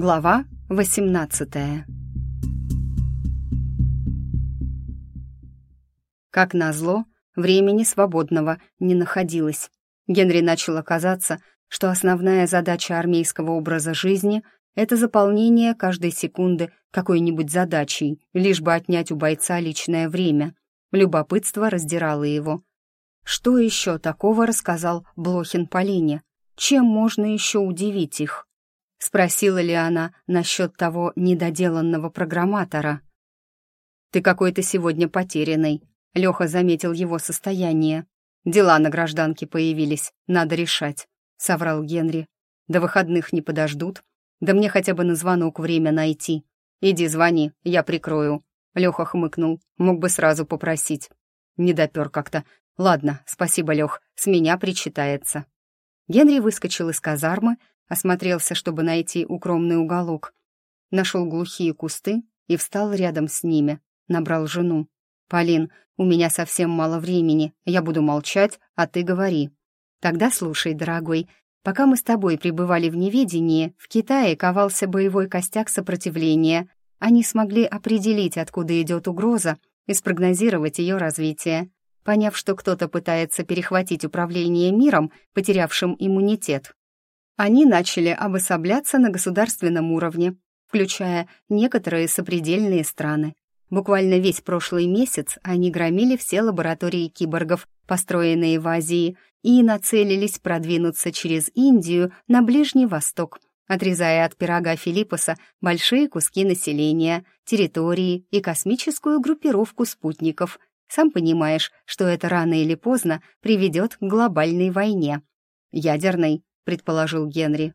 Глава 18 Как назло, времени свободного не находилось. Генри начал казаться, что основная задача армейского образа жизни — это заполнение каждой секунды какой-нибудь задачей, лишь бы отнять у бойца личное время. Любопытство раздирало его. Что еще такого рассказал Блохин Полине? Чем можно еще удивить их? Спросила ли она насчет того недоделанного программатора? «Ты какой-то сегодня потерянный», — Леха заметил его состояние. «Дела на гражданке появились, надо решать», — соврал Генри. «До выходных не подождут. Да мне хотя бы на звонок время найти. Иди звони, я прикрою». Леха хмыкнул, мог бы сразу попросить. Не допер как-то. «Ладно, спасибо, Лех, с меня причитается». Генри выскочил из казармы, осмотрелся, чтобы найти укромный уголок. Нашел глухие кусты и встал рядом с ними, набрал жену. «Полин, у меня совсем мало времени, я буду молчать, а ты говори». «Тогда слушай, дорогой, пока мы с тобой пребывали в неведении, в Китае ковался боевой костяк сопротивления. Они смогли определить, откуда идет угроза, и спрогнозировать ее развитие. Поняв, что кто-то пытается перехватить управление миром, потерявшим иммунитет, они начали обособляться на государственном уровне, включая некоторые сопредельные страны. Буквально весь прошлый месяц они громили все лаборатории киборгов, построенные в Азии, и нацелились продвинуться через Индию на Ближний Восток, отрезая от пирога Филиппоса большие куски населения, территории и космическую группировку спутников. Сам понимаешь, что это рано или поздно приведет к глобальной войне. Ядерной, предположил Генри.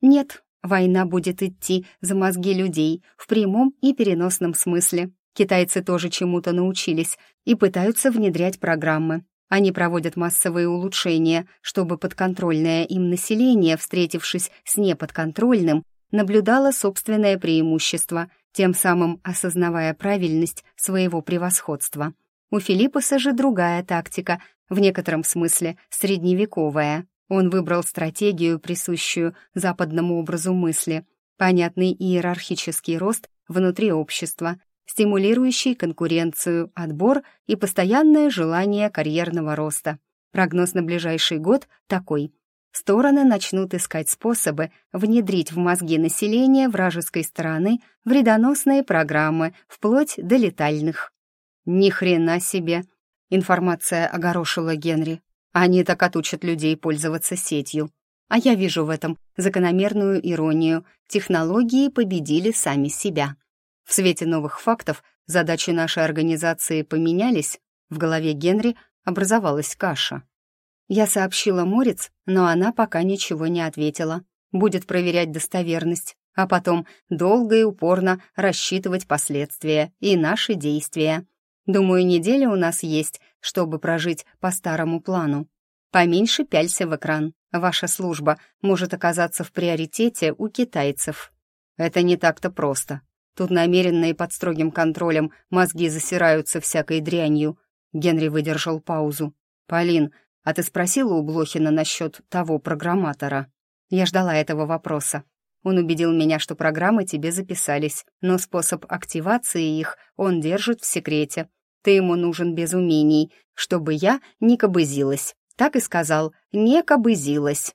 Нет, война будет идти за мозги людей в прямом и переносном смысле. Китайцы тоже чему-то научились и пытаются внедрять программы. Они проводят массовые улучшения, чтобы подконтрольное им население, встретившись с неподконтрольным, наблюдало собственное преимущество, тем самым осознавая правильность своего превосходства. У Филиппуса же другая тактика, в некотором смысле средневековая. Он выбрал стратегию, присущую западному образу мысли, понятный иерархический рост внутри общества, стимулирующий конкуренцию, отбор и постоянное желание карьерного роста. Прогноз на ближайший год такой. Стороны начнут искать способы внедрить в мозги населения вражеской стороны вредоносные программы, вплоть до летальных. «Ни хрена себе!» — информация огорошила Генри. Они так отучат людей пользоваться сетью. А я вижу в этом закономерную иронию. Технологии победили сами себя. В свете новых фактов задачи нашей организации поменялись. В голове Генри образовалась каша. Я сообщила Морец, но она пока ничего не ответила. Будет проверять достоверность, а потом долго и упорно рассчитывать последствия и наши действия. Думаю, неделя у нас есть, чтобы прожить по старому плану. Поменьше пялься в экран. Ваша служба может оказаться в приоритете у китайцев. Это не так-то просто. Тут намеренно и под строгим контролем мозги засираются всякой дрянью. Генри выдержал паузу. «Полин, а ты спросила у Блохина насчет того программатора?» Я ждала этого вопроса. Он убедил меня, что программы тебе записались, но способ активации их он держит в секрете. Ты ему нужен без умений, чтобы я не кобызилась. Так и сказал, не кобызилась.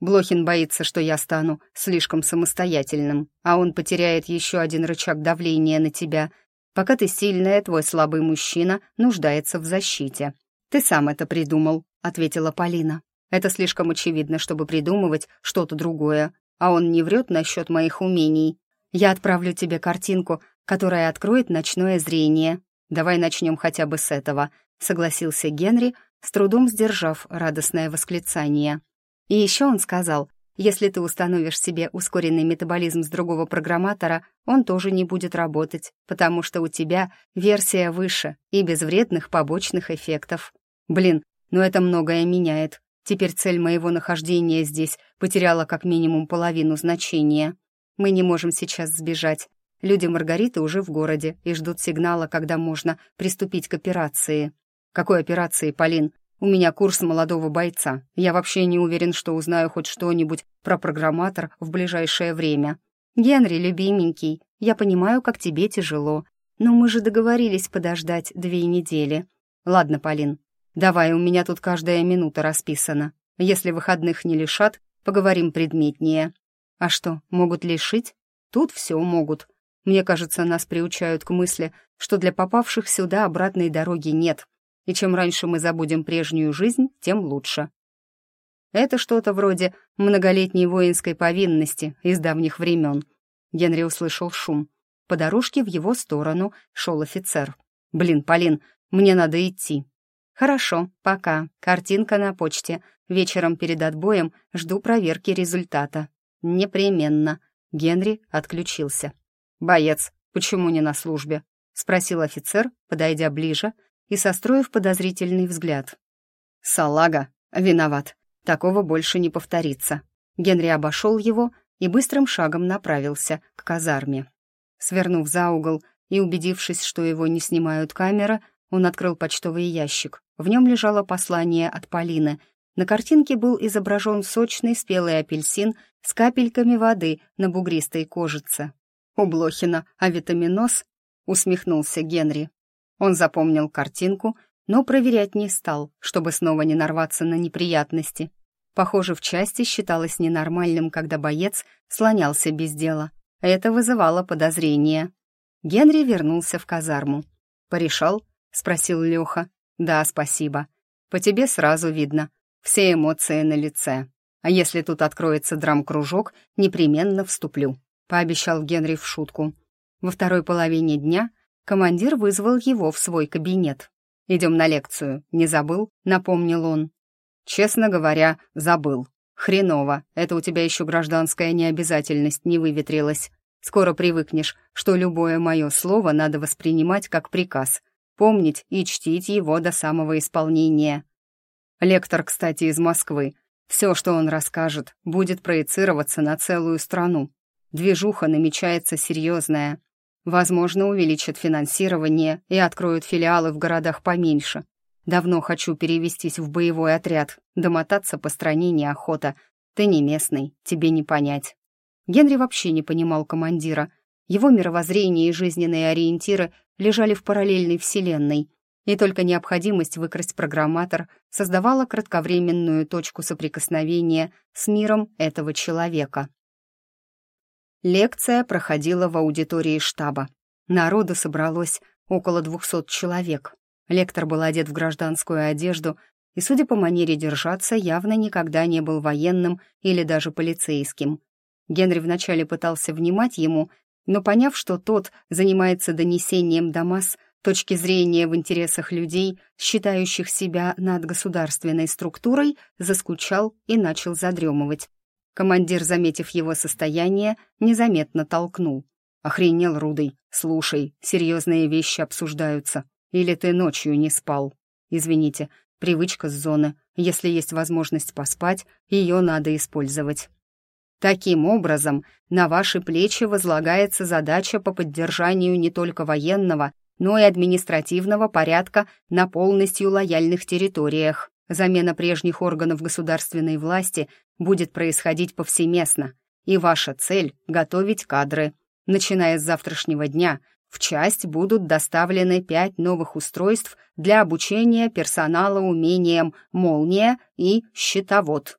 Блохин боится, что я стану слишком самостоятельным, а он потеряет еще один рычаг давления на тебя. Пока ты сильная, твой слабый мужчина нуждается в защите. Ты сам это придумал, ответила Полина. Это слишком очевидно, чтобы придумывать что-то другое. А он не врет насчет моих умений. Я отправлю тебе картинку, которая откроет ночное зрение. «Давай начнем хотя бы с этого», — согласился Генри, с трудом сдержав радостное восклицание. И еще он сказал, если ты установишь себе ускоренный метаболизм с другого программатора, он тоже не будет работать, потому что у тебя версия выше и без вредных побочных эффектов. Блин, но ну это многое меняет. Теперь цель моего нахождения здесь потеряла как минимум половину значения. Мы не можем сейчас сбежать, Люди Маргариты уже в городе и ждут сигнала, когда можно приступить к операции. Какой операции, Полин? У меня курс молодого бойца. Я вообще не уверен, что узнаю хоть что-нибудь про программатор в ближайшее время. «Генри, любименький, я понимаю, как тебе тяжело, но мы же договорились подождать две недели. Ладно, Полин, давай, у меня тут каждая минута расписана. Если выходных не лишат, поговорим предметнее. А что, могут лишить? Тут все могут. Мне кажется, нас приучают к мысли, что для попавших сюда обратной дороги нет, и чем раньше мы забудем прежнюю жизнь, тем лучше. Это что-то вроде многолетней воинской повинности из давних времен. Генри услышал шум. По дорожке в его сторону шел офицер. «Блин, Полин, мне надо идти». «Хорошо, пока. Картинка на почте. Вечером перед отбоем жду проверки результата». «Непременно». Генри отключился. «Боец, почему не на службе?» — спросил офицер, подойдя ближе и состроив подозрительный взгляд. «Салага, виноват. Такого больше не повторится. Генри обошел его и быстрым шагом направился к казарме. Свернув за угол и убедившись, что его не снимают камеры, он открыл почтовый ящик. В нем лежало послание от Полины. На картинке был изображен сочный спелый апельсин с капельками воды на бугристой кожице. «У Блохина авитаминоз?» — усмехнулся Генри. Он запомнил картинку но проверять не стал, чтобы снова не нарваться на неприятности. Похоже, в части считалось ненормальным, когда боец слонялся без дела. Это вызывало подозрения. Генри вернулся в казарму. «Порешал?» — спросил Леха. «Да, спасибо. По тебе сразу видно. Все эмоции на лице. А если тут откроется драм-кружок, непременно вступлю», — пообещал Генри в шутку. Во второй половине дня командир вызвал его в свой кабинет. «Идем на лекцию. Не забыл?» — напомнил он. «Честно говоря, забыл. Хреново. Это у тебя еще гражданская необязательность не выветрилась. Скоро привыкнешь, что любое мое слово надо воспринимать как приказ, помнить и чтить его до самого исполнения. Лектор, кстати, из Москвы. Все, что он расскажет, будет проецироваться на целую страну. Движуха намечается серьезная. Возможно, увеличат финансирование и откроют филиалы в городах поменьше. Давно хочу перевестись в боевой отряд, домотаться по стране неохота. Ты не местный, тебе не понять. Генри вообще не понимал командира. Его мировоззрение и жизненные ориентиры лежали в параллельной вселенной, и только необходимость выкрасть программатор создавала кратковременную точку соприкосновения с миром этого человека. Лекция проходила в аудитории штаба. Народу собралось около двухсот человек. Лектор был одет в гражданскую одежду и, судя по манере держаться, явно никогда не был военным или даже полицейским. Генри вначале пытался внимать ему, но поняв, что тот занимается донесением до масс точки зрения в интересах людей, считающих себя над государственной структурой, заскучал и начал задремывать. Командир, заметив его состояние, незаметно толкнул. «Охренел, Рудый. Слушай, серьезные вещи обсуждаются. Или ты ночью не спал? Извините, привычка с зоны. Если есть возможность поспать, ее надо использовать». Таким образом, на ваши плечи возлагается задача по поддержанию не только военного, но и административного порядка на полностью лояльных территориях. Замена прежних органов государственной власти будет происходить повсеместно, и ваша цель — готовить кадры. Начиная с завтрашнего дня в часть будут доставлены пять новых устройств для обучения персонала умениям «Молния» и «Щитовод».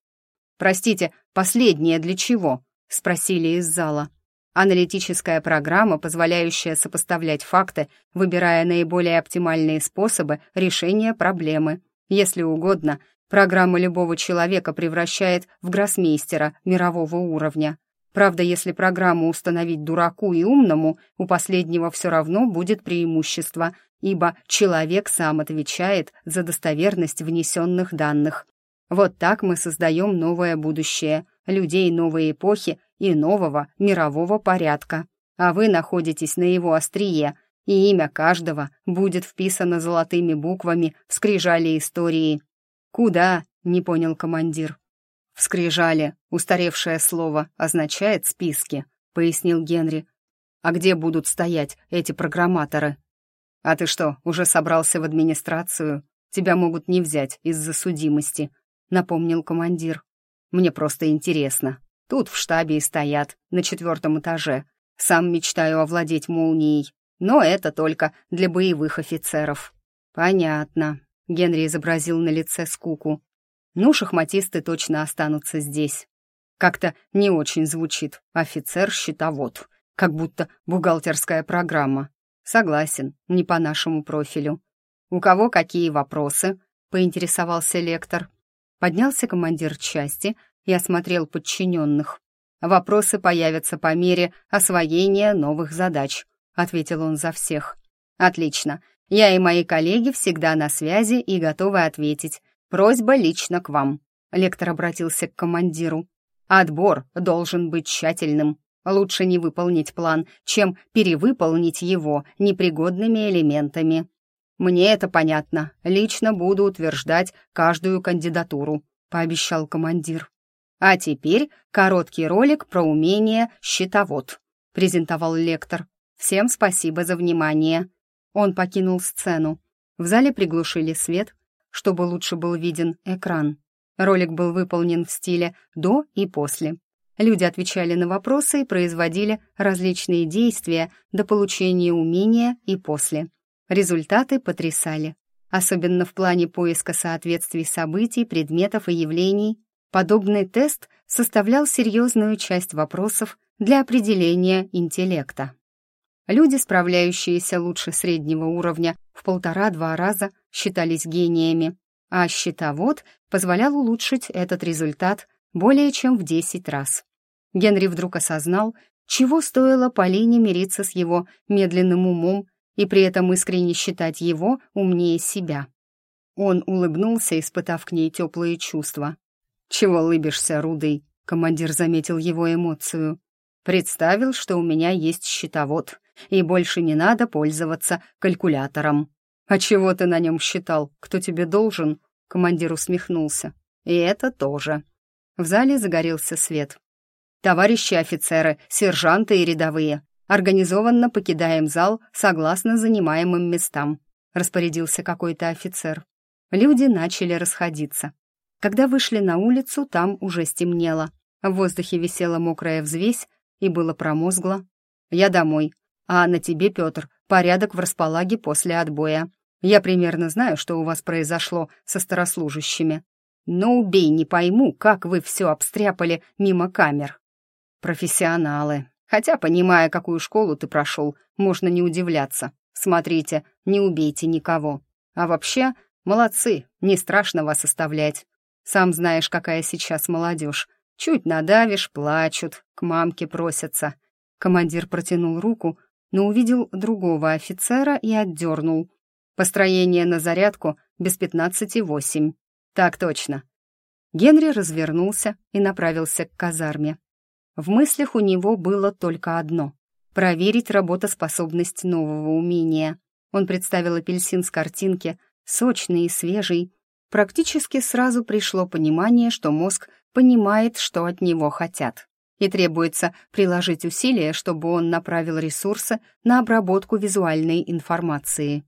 «Простите, последнее для чего?» — спросили из зала. Аналитическая программа, позволяющая сопоставлять факты, выбирая наиболее оптимальные способы решения проблемы — если угодно, программа любого человека превращает в гроссмейстера мирового уровня. Правда, если программу установить дураку и умному, у последнего все равно будет преимущество, ибо человек сам отвечает за достоверность внесенных данных. Вот так мы создаем новое будущее, людей новой эпохи и нового мирового порядка. А вы находитесь на его острие, и имя каждого будет вписано золотыми буквами в скрижали истории. «Куда?» — не понял командир. «В скрижале устаревшее слово означает «списки», — пояснил Генри. «А где будут стоять эти программаторы?» «А ты что, уже собрался в администрацию? Тебя могут не взять из-за судимости», — напомнил командир. «Мне просто интересно. Тут в штабе и стоят, на четвертом этаже. Сам мечтаю овладеть молнией, но это только для боевых офицеров». «Понятно», — Генри изобразил на лице скуку. «Ну, шахматисты точно останутся здесь. Как-то не очень звучит. Офицер-щитовод. Как будто бухгалтерская программа. Согласен, не по нашему профилю. У кого какие вопросы? Поинтересовался лектор. Поднялся командир части и осмотрел подчиненных. Вопросы появятся по мере освоения новых задач, ответил он за всех. Отлично. Я и мои коллеги всегда на связи и готовы ответить. Просьба лично к вам. Лектор обратился к командиру. Отбор должен быть тщательным. Лучше не выполнить план, чем перевыполнить его непригодными элементами. Мне это понятно. Лично буду утверждать каждую кандидатуру, пообещал командир. А теперь короткий ролик про умение щитовод, презентовал лектор. Всем спасибо за внимание. Он покинул сцену. В зале приглушили свет, чтобы лучше был виден экран. Ролик был выполнен в стиле «до» и «после». Люди отвечали на вопросы и производили различные действия до получения умения и после. Результаты потрясали. Особенно в плане поиска соответствий событий, предметов и явлений. Подобный тест составлял серьезную часть вопросов для определения интеллекта. Люди, справляющиеся лучше среднего уровня в полтора-два раза, считались гениями, а счетовод позволял улучшить этот результат более чем в 10 раз. Генри вдруг осознал, чего стоило Полине мириться с его медленным умом и при этом искренне считать его умнее себя. Он улыбнулся, испытав к ней теплые чувства. «Чего лыбишься, Рудый?» — командир заметил его эмоцию. «Представил, что у меня есть счетовод, и больше не надо пользоваться калькулятором». «А чего ты на нем считал? Кто тебе должен?» Командир усмехнулся. «И это тоже». В зале загорелся свет. «Товарищи офицеры, сержанты и рядовые, организованно покидаем зал согласно занимаемым местам», распорядился какой-то офицер. Люди начали расходиться. Когда вышли на улицу, там уже стемнело. В воздухе висела мокрая взвесь и было промозгло. «Я домой. А на тебе, Петр, порядок в располаге после отбоя. Я примерно знаю, что у вас произошло со старослужащими. Но убей, не пойму, как вы все обстряпали мимо камер. Профессионалы. Хотя, понимая, какую школу ты прошел, можно не удивляться. Смотрите, не убейте никого. А вообще, молодцы, не страшно вас оставлять. Сам знаешь, какая сейчас молодежь. Чуть надавишь, плачут, к мамке просятся. Командир протянул руку, но увидел другого офицера и отдернул. Построение на зарядку без пятнадцати восемь. Так точно. Генри развернулся и направился к казарме. В мыслях у него было только одно — проверить работоспособность нового умения. Он представил апельсин с картинки, сочный и свежий. Практически сразу пришло понимание, что мозг понимает, что от него хотят. И требуется приложить усилия, чтобы он направил ресурсы на обработку визуальной информации.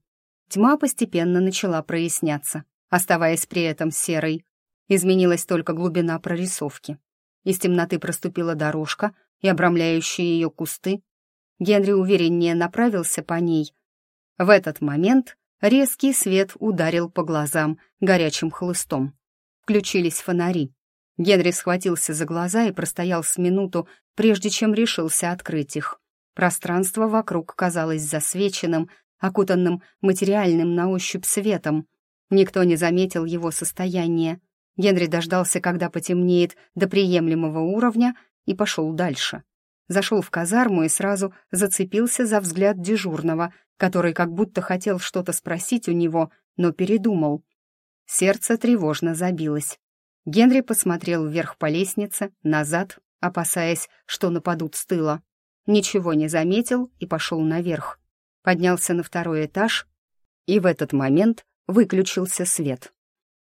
Тьма постепенно начала проясняться, оставаясь при этом серой. Изменилась только глубина прорисовки. Из темноты проступила дорожка и обрамляющие ее кусты. Генри увереннее направился по ней. В этот момент резкий свет ударил по глазам горячим хлыстом. Включились фонари. Генри схватился за глаза и простоял с минуту, прежде чем решился открыть их. Пространство вокруг казалось засвеченным, окутанным материальным на ощупь светом. Никто не заметил его состояние. Генри дождался, когда потемнеет до приемлемого уровня, и пошел дальше. Зашел в казарму и сразу зацепился за взгляд дежурного, который как будто хотел что-то спросить у него, но передумал. Сердце тревожно забилось. Генри посмотрел вверх по лестнице, назад, опасаясь, что нападут с тыла. Ничего не заметил и пошел наверх поднялся на второй этаж, и в этот момент выключился свет.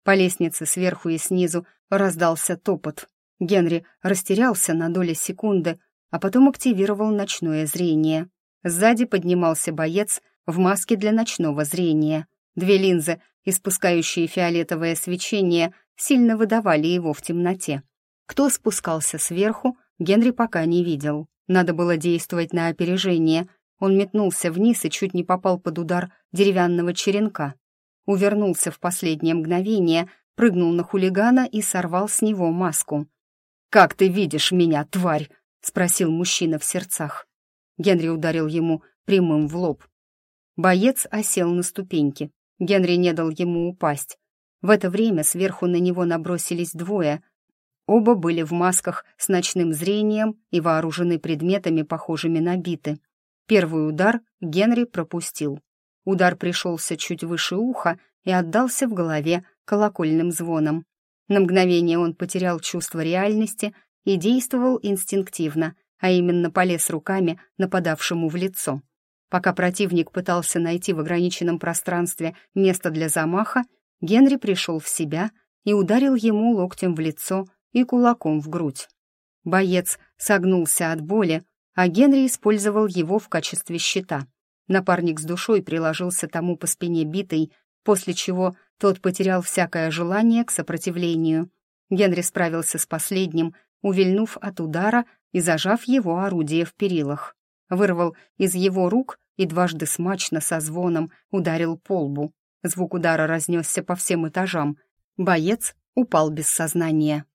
По лестнице сверху и снизу раздался топот. Генри растерялся на доли секунды, а потом активировал ночное зрение. Сзади поднимался боец в маске для ночного зрения. Две линзы, испускающие фиолетовое свечение, сильно выдавали его в темноте. Кто спускался сверху, Генри пока не видел. Надо было действовать на опережение. Он метнулся вниз и чуть не попал под удар деревянного черенка. Увернулся в последнее мгновение, прыгнул на хулигана и сорвал с него маску. «Как ты видишь меня, тварь?» — спросил мужчина в сердцах. Генри ударил ему прямым в лоб. Боец осел на ступеньки. Генри не дал ему упасть. В это время сверху на него набросились двое. Оба были в масках с ночным зрением и вооружены предметами, похожими на биты. Первый удар Генри пропустил. Удар пришелся чуть выше уха и отдался в голове колокольным звоном. На мгновение он потерял чувство реальности и действовал инстинктивно, а именно полез руками нападавшему в лицо. Пока противник пытался найти в ограниченном пространстве место для замаха, Генри пришел в себя и ударил ему локтем в лицо и кулаком в грудь. Боец согнулся от боли, а Генри использовал его в качестве щита. Напарник с душой приложился тому по спине битой, после чего тот потерял всякое желание к сопротивлению. Генри справился с последним, увильнув от удара и зажав его орудие в перилах. Вырвал из его рук и дважды смачно со звоном ударил по лбу. Звук удара разнесся по всем этажам. Боец упал без сознания.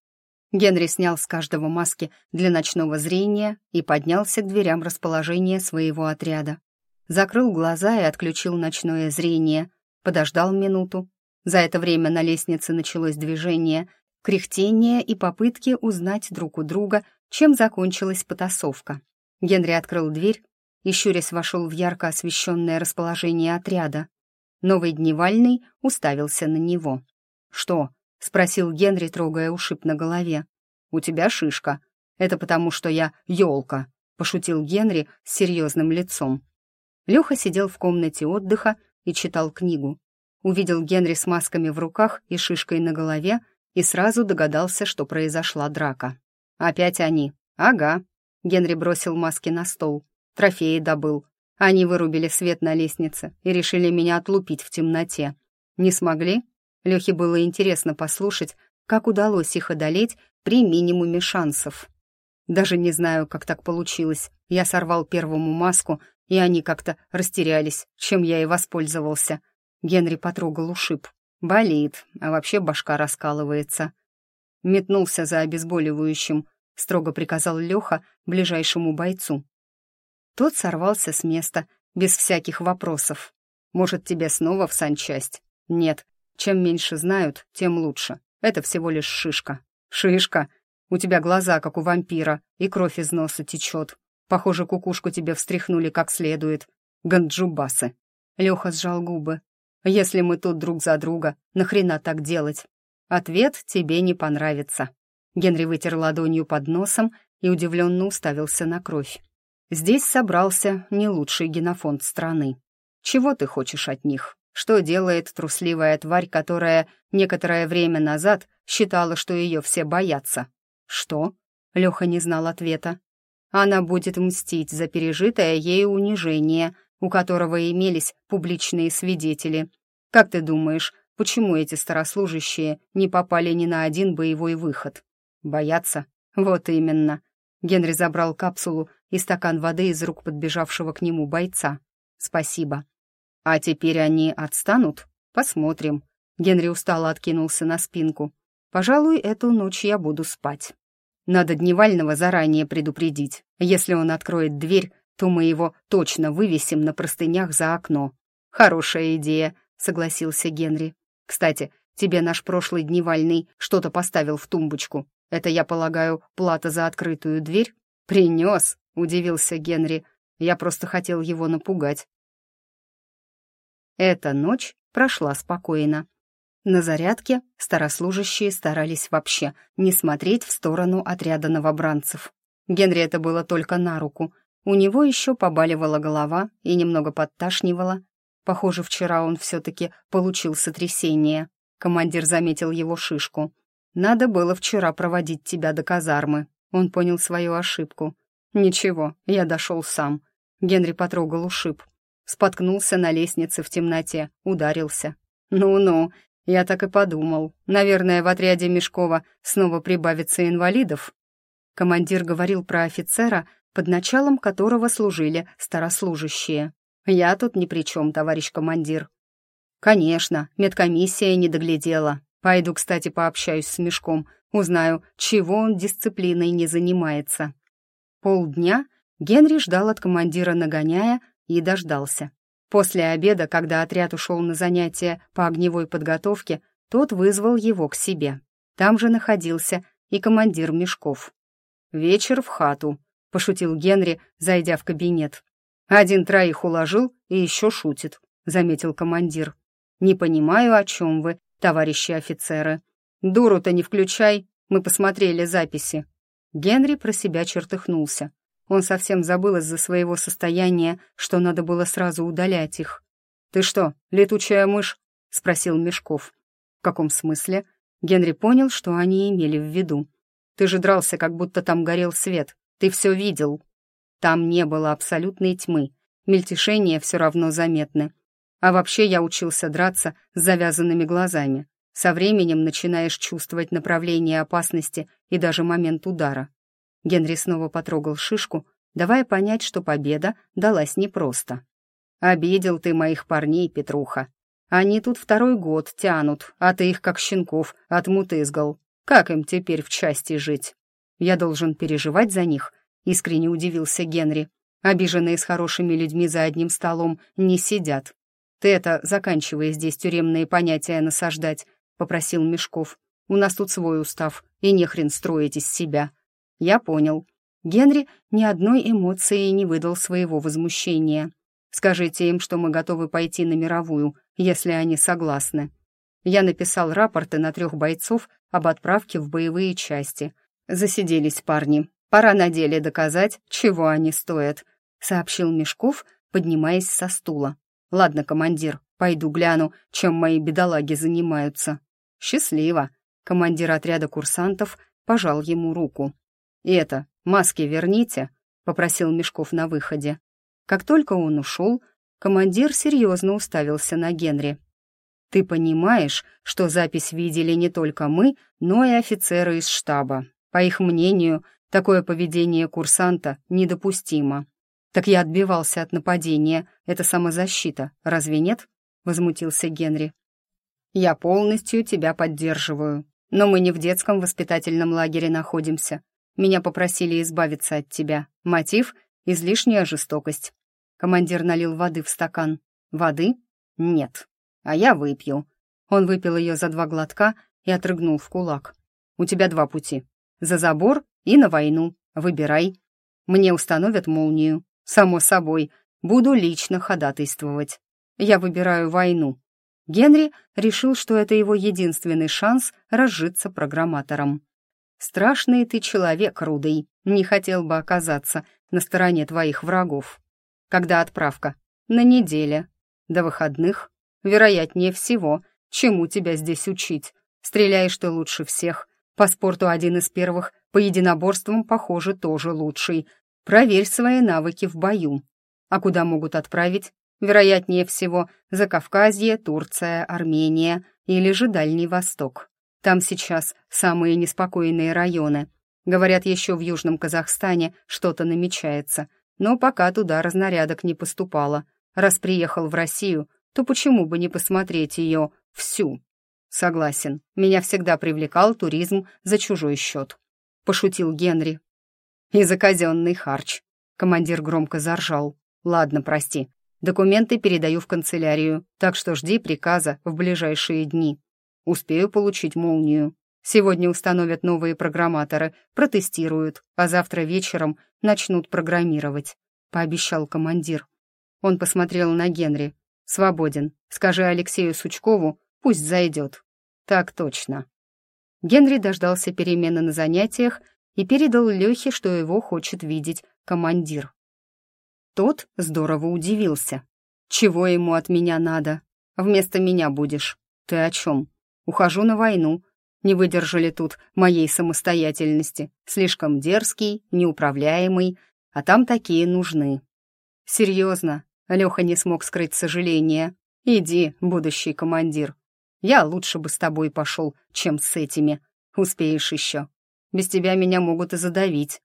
Генри снял с каждого маски для ночного зрения и поднялся к дверям расположения своего отряда. Закрыл глаза и отключил ночное зрение. Подождал минуту. За это время на лестнице началось движение, кряхтение и попытки узнать друг у друга, чем закончилась потасовка. Генри открыл дверь и, щурясь, вошел в ярко освещенное расположение отряда. Новый дневальный уставился на него. «Что?» — спросил Генри, трогая ушиб на голове. «У тебя шишка. Это потому, что я елка», — пошутил Генри с серьезным лицом. Леха сидел в комнате отдыха и читал книгу. Увидел Генри с масками в руках и шишкой на голове и сразу догадался, что произошла драка. «Опять они?» «Ага». Генри бросил маски на стол. Трофеи добыл. Они вырубили свет на лестнице и решили меня отлупить в темноте. Не смогли? Лехе было интересно послушать, как удалось их одолеть при минимуме шансов. Даже не знаю, как так получилось. Я сорвал первому маску, и они как-то растерялись, чем я и воспользовался. Генри потрогал ушиб. Болит, а вообще башка раскалывается. Метнулся за обезболивающим, строго приказал Леха ближайшему бойцу. Тот сорвался с места, без всяких вопросов. «Может, тебе снова в санчасть?» «Нет. Чем меньше знают, тем лучше. Это всего лишь шишка». «Шишка? У тебя глаза, как у вампира, и кровь из носа течет. Похоже, кукушку тебе встряхнули как следует. Ганджубасы». Леха сжал губы. «Если мы тут друг за друга, нахрена так делать?» «Ответ тебе не понравится». Генри вытер ладонью под носом и удивленно уставился на кровь. Здесь собрался не лучший генофонд страны. Чего ты хочешь от них? Что делает трусливая тварь, которая некоторое время назад считала, что ее все боятся? Что? Леха не знал ответа. Она будет мстить за пережитое ею унижение, у которого имелись публичные свидетели. Как ты думаешь, почему эти старослужащие не попали ни на один боевой выход? Боятся? Вот именно. Генри забрал капсулу и стакан воды из рук подбежавшего к нему бойца. «Спасибо». «А теперь они отстанут? Посмотрим». Генри устало откинулся на спинку. «Пожалуй, эту ночь я буду спать. Надо Дневального заранее предупредить. Если он откроет дверь, то мы его точно вывесим на простынях за окно». «Хорошая идея», — согласился Генри. «Кстати, тебе наш прошлый Дневальный что-то поставил в тумбочку. Это, я полагаю, плата за открытую дверь?» «Принес», — удивился Генри. «Я просто хотел его напугать». Эта ночь прошла спокойно. На зарядке старослужащие старались вообще не смотреть в сторону отряда новобранцев. Генри это было только на руку. У него еще побаливала голова и немного подташнивала. Похоже, вчера он все-таки получил сотрясение. Командир заметил его шишку. «Надо было вчера проводить тебя до казармы». Он понял свою ошибку. «Ничего, я дошел сам». Генри потрогал ушиб. Споткнулся на лестнице в темноте, ударился. «Ну-ну, я так и подумал. Наверное, в отряде Мешкова снова прибавится инвалидов». Командир говорил про офицера, под началом которого служили старослужащие. «Я тут ни при чем, товарищ командир». «Конечно, медкомиссия не доглядела. Пойду, кстати, пообщаюсь с Мешком, узнаю, чего он дисциплиной не занимается». Полдня Генри ждал от командира нагоняя и дождался. После обеда, когда отряд ушел на занятия по огневой подготовке, тот вызвал его к себе. Там же находился и командир Мешков. «Вечер в хату», — пошутил Генри, зайдя в кабинет. «Один троих уложил и еще шутит», — заметил командир. «Не понимаю, о чем вы, товарищи офицеры. Дуру-то не включай, мы посмотрели записи». Генри про себя чертыхнулся. Он совсем забыл из-за своего состояния, что надо было сразу удалять их. «Ты что, летучая мышь?» — спросил Мешков. «В каком смысле?» Генри понял, что они имели в виду. Ты же дрался, как будто там горел свет. Ты все видел. Там не было абсолютной тьмы. Мельтешения все равно заметны. А вообще я учился драться с завязанными глазами. Со временем начинаешь чувствовать направление опасности и даже момент удара. Генри снова потрогал шишку, давая понять, что победа далась непросто. «Обидел ты моих парней, Петруха. Они тут второй год тянут, а ты их, как щенков, отмутызгал. Как им теперь в части жить? Я должен переживать за них, искренне удивился Генри. Обиженные с хорошими людьми за одним столом не сидят. Ты это заканчивай здесь тюремные понятия насаждать, попросил Мешков. У нас тут свой устав, и не хрен строить из себя. Я понял. Генри ни одной эмоции не выдал своего возмущения. Скажите им, что мы готовы пойти на мировую, если они согласны. Я написал рапорты на трех бойцов об отправке в боевые части. Засиделись парни. Пора на деле доказать, чего они стоят», — сообщил Мешков, поднимаясь со стула. «Ладно, командир, пойду гляну, чем мои бедолаги занимаются». «Счастливо», — командир отряда курсантов пожал ему руку. «И это, маски верните», — попросил Мешков на выходе. Как только он ушел, командир серьезно уставился на Генри. Ты понимаешь, что запись видели не только мы, но и офицеры из штаба. По их мнению, такое поведение курсанта недопустимо. Так я отбивался от нападения. Это самозащита, разве нет? Возмутился Генри. Я полностью тебя поддерживаю. Но мы не в детском воспитательном лагере находимся. Меня попросили избавиться от тебя. Мотив — излишняя жестокость. Командир налил воды в стакан. Воды? Нет а я выпью». Он выпил ее за два глотка и отрыгнул в кулак. «У тебя два пути. За забор и на войну. Выбирай. Мне установят молнию. Само собой, буду лично ходатайствовать. Я выбираю войну». Генри решил, что это его единственный шанс разжиться программатором. «Страшный ты человек, Рудый. Не хотел бы оказаться на стороне твоих врагов. Когда отправка? На неделе. До выходных Вероятнее всего, чему тебя здесь учить. Стреляешь ты лучше всех. По спорту один из первых, по единоборствам, похоже, тоже лучший. Проверь свои навыки в бою. А куда могут отправить? Вероятнее всего, Закавказье, Турция, Армения или же Дальний Восток. Там сейчас самые неспокойные районы. Говорят, еще в Южном Казахстане что-то намечается, но пока туда разнарядок не поступало. Раз приехал в Россию, то почему бы не посмотреть ее всю? Согласен, меня всегда привлекал туризм за чужой счет. Пошутил Генри. И за казенный харч. Командир громко заржал. Ладно, прости. Документы передаю в канцелярию, так что жди приказа в ближайшие дни. Успею получить молнию. Сегодня установят новые программаторы, протестируют, а завтра вечером начнут программировать», — пообещал командир. Он посмотрел на Генри, «Свободен. Скажи Алексею Сучкову, пусть зайдет». «Так точно». Генри дождался перемены на занятиях и передал Лехе, что его хочет видеть командир. Тот здорово удивился. «Чего ему от меня надо? Вместо меня будешь. Ты о чем? Ухожу на войну. Не выдержали тут моей самостоятельности. Слишком дерзкий, неуправляемый, а там такие нужны». «Серьезно, Леха не смог скрыть сожаление. «Иди, будущий командир. Я лучше бы с тобой пошел, чем с этими. Успеешь еще». Без тебя меня могут и задавить».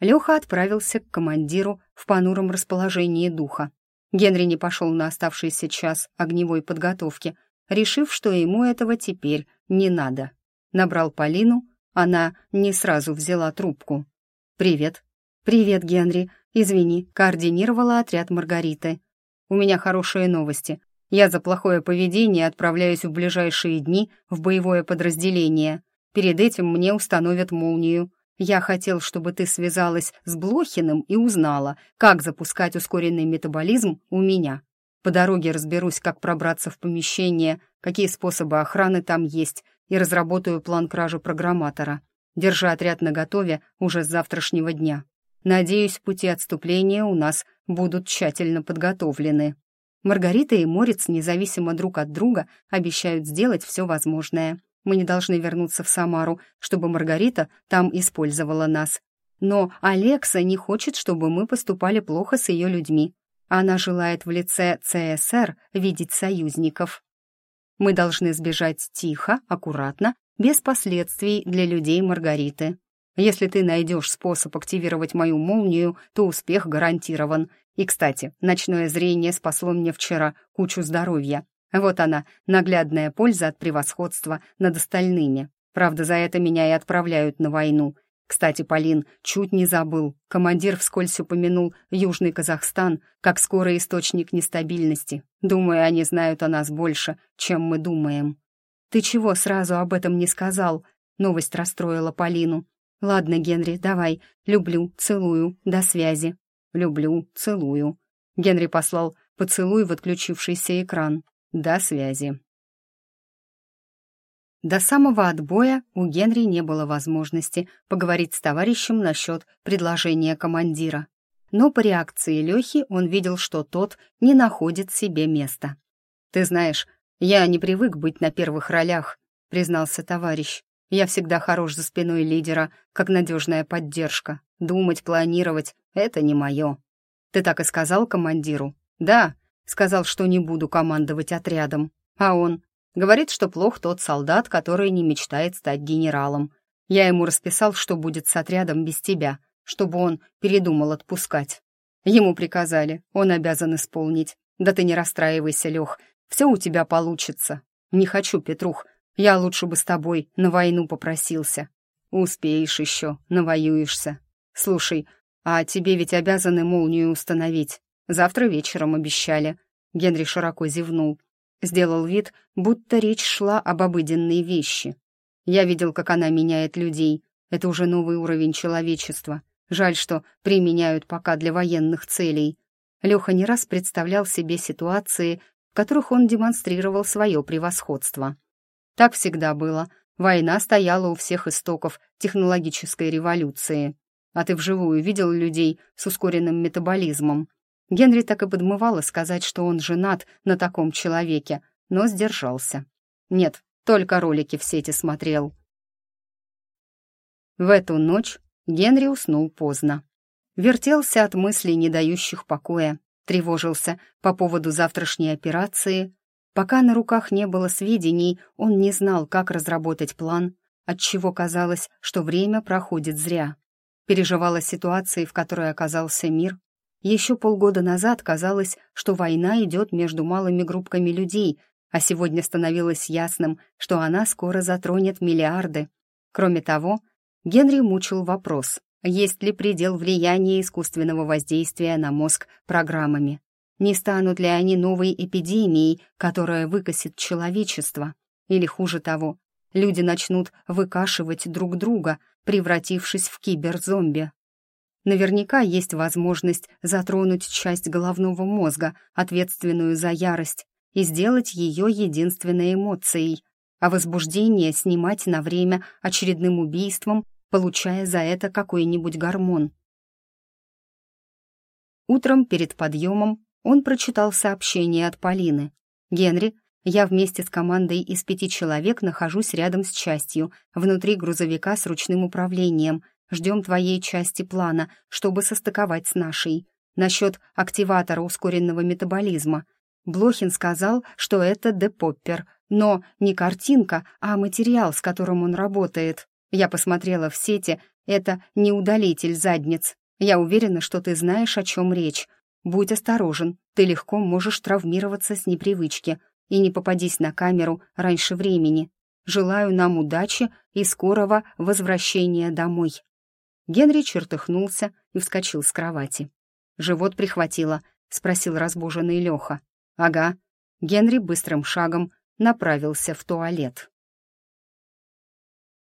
Леха отправился к командиру в понуром расположении духа. Генри не пошел на оставшийся час огневой подготовки, решив, что ему этого теперь не надо. Набрал Полину, она не сразу взяла трубку. «Привет». «Привет, Генри. Извини, координировала отряд Маргариты. У меня хорошие новости. Я за плохое поведение отправляюсь в ближайшие дни в боевое подразделение. Перед этим мне установят молнию. Я хотел, чтобы ты связалась с Блохиным и узнала, как запускать ускоренный метаболизм у меня. По дороге разберусь, как пробраться в помещение, какие способы охраны там есть, и разработаю план кражи программатора. Держи отряд наготове уже с завтрашнего дня. Надеюсь, пути отступления у нас будут тщательно подготовлены. Маргарита и Морец, независимо друг от друга, обещают сделать все возможное. Мы не должны вернуться в Самару, чтобы Маргарита там использовала нас. Но Алекса не хочет, чтобы мы поступали плохо с ее людьми. Она желает в лице ЦСР видеть союзников. Мы должны сбежать тихо, аккуратно, без последствий для людей Маргариты. Если ты найдешь способ активировать мою молнию, то успех гарантирован. И, кстати, ночное зрение спасло мне вчера кучу здоровья. Вот она, наглядная польза от превосходства над остальными. Правда, за это меня и отправляют на войну. Кстати, Полин, чуть не забыл. Командир вскользь упомянул Южный Казахстан как скорый источник нестабильности. Думаю, они знают о нас больше, чем мы думаем. «Ты чего сразу об этом не сказал?» Новость расстроила Полину. «Ладно, Генри, давай. Люблю, целую, до связи». «Люблю, целую». Генри послал поцелуй в отключившийся экран. «До связи». До самого отбоя у Генри не было возможности поговорить с товарищем насчет предложения командира. Но по реакции Лехи он видел, что тот не находит себе места. «Ты знаешь, я не привык быть на первых ролях», — признался товарищ. «Я всегда хорош за спиной лидера, как надежная поддержка. Думать, планировать это не мое. Ты так и сказал командиру? Да, сказал, что не буду командовать отрядом. А он говорит, что плох тот солдат, который не мечтает стать генералом. Я ему расписал, что будет с отрядом без тебя, чтобы он передумал отпускать. Ему приказали, он обязан исполнить. Да ты не расстраивайся, Лех, все у тебя получится. Не хочу, Петрух, я лучше бы с тобой на войну попросился. Успеешь еще, навоюешься. Слушай, «А тебе ведь обязаны молнию установить. Завтра вечером обещали». Генри широко зевнул. Сделал вид, будто речь шла об обыденной вещи. «Я видел, как она меняет людей. Это уже новый уровень человечества. Жаль, что применяют пока для военных целей». Леха не раз представлял себе ситуации, в которых он демонстрировал свое превосходство. Так всегда было. Война стояла у всех истоков технологической революции. А ты вживую видел людей с ускоренным метаболизмом? Генри так и подмывало сказать, что он женат на таком человеке, но сдержался. Нет, только ролики в сети смотрел. В эту ночь Генри уснул поздно. Вертелся от мыслей, не дающих покоя, тревожился по поводу завтрашней операции. Пока на руках не было сведений, он не знал, как разработать план, отчего казалось, что время проходит зря переживала ситуации, в которой оказался мир. Еще полгода назад казалось, что война идет между малыми группками людей, а сегодня становилось ясным, что она скоро затронет миллиарды. Кроме того, Генри мучил вопрос, есть ли предел влияния искусственного воздействия на мозг программами. Не станут ли они новой эпидемией, которая выкосит человечество? Или хуже того, люди начнут выкашивать друг друга, превратившись в киберзомби. Наверняка есть возможность затронуть часть головного мозга, ответственную за ярость, и сделать ее единственной эмоцией, а возбуждение снимать на время очередным убийством, получая за это какой-нибудь гормон. Утром перед подъемом он прочитал сообщение от Полины. «Генри, я вместе с командой из пяти человек нахожусь рядом с частью, внутри грузовика с ручным управлением. Ждем твоей части плана, чтобы состыковать с нашей. Насчет активатора ускоренного метаболизма. Блохин сказал, что это депоппер, но не картинка, а материал, с которым он работает. Я посмотрела в сети, это не удалитель задниц. Я уверена, что ты знаешь, о чем речь. Будь осторожен, ты легко можешь травмироваться с непривычки. И не попадись на камеру раньше времени. Желаю нам удачи и скорого возвращения домой». Генри чертыхнулся и вскочил с кровати. «Живот прихватило?» — спросил разбуженный Леха. «Ага». Генри быстрым шагом направился в туалет.